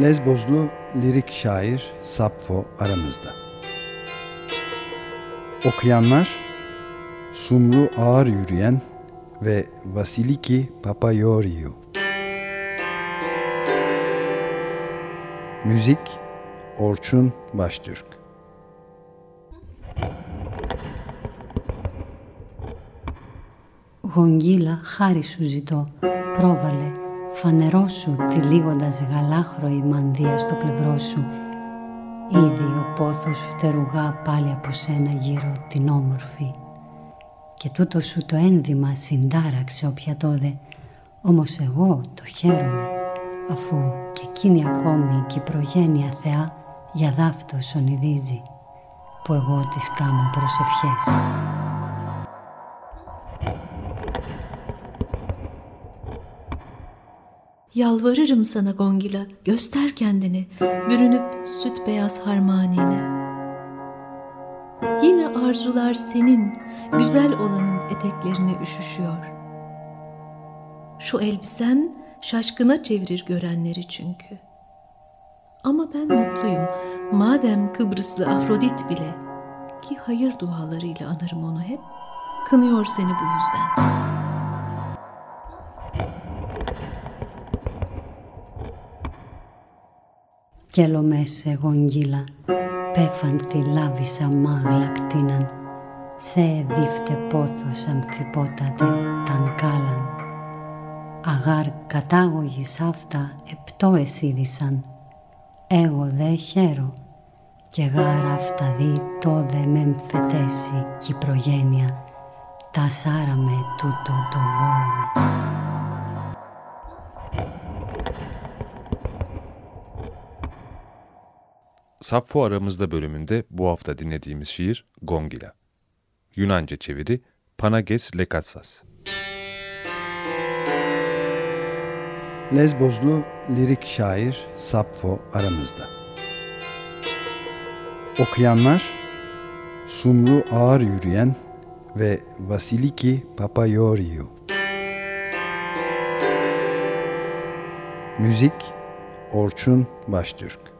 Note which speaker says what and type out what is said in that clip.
Speaker 1: Lezbozlu lirik şair Sapfo aramızda. Okuyanlar Sumru Ağır Yürüyen ve Vasiliki Papayoriou. Müzik Orçun Baştürk.
Speaker 2: Γογγίλα, χάρη σου ζητώ, πρόβαλε φανερό σου τυλίγοντας γαλάχρωη μανδύα στο πλευρό σου. Ήδη ο πόθος φτερουγά πάλι από σένα γύρω την όμορφη. Και τούτο σου το ένδυμα συντάραξε οποιατόδε όμως εγώ το χαίρομαι αφού και εκείνη ακόμη και η προγένεια θεά για δάφτος ονειδίζει που εγώ της κάμω προσευχές.
Speaker 3: Yalvarırım sana Gongila, göster kendini, bürünüp süt beyaz harmanine. Yine arzular senin, güzel olanın eteklerine üşüşüyor. Şu elbisen şaşkına çevirir görenleri çünkü. Ama ben mutluyum, madem Kıbrıslı Afrodit bile, ki hayır dualarıyla anarım onu hep, kınıyor seni bu yüzden.''
Speaker 2: Κέλομες εγώ γκύλα, πέφαντρη λάβησα μάγλα κτίναν, σε δίφτε πόθος αμφιπότατε ταν κάλαν. Αγάρ κατάγωγης αυτά επτό εσύδισαν, εγώ δε χαίρο, και γάρ αυτά δει το δε με εμφετέσει κι η προγένεια, τα σάρα με τούτο το βόλομε.
Speaker 4: Sapfo Aramızda bölümünde bu hafta dinlediğimiz şiir Gongila. Yunanca çeviri Panages Lekatsas.
Speaker 1: Lezbozlu lirik şair Sapfo aramızda. Okuyanlar Sumru Ağır Yürüyen ve Vasiliki Papayoriou. Müzik Orçun Baştürk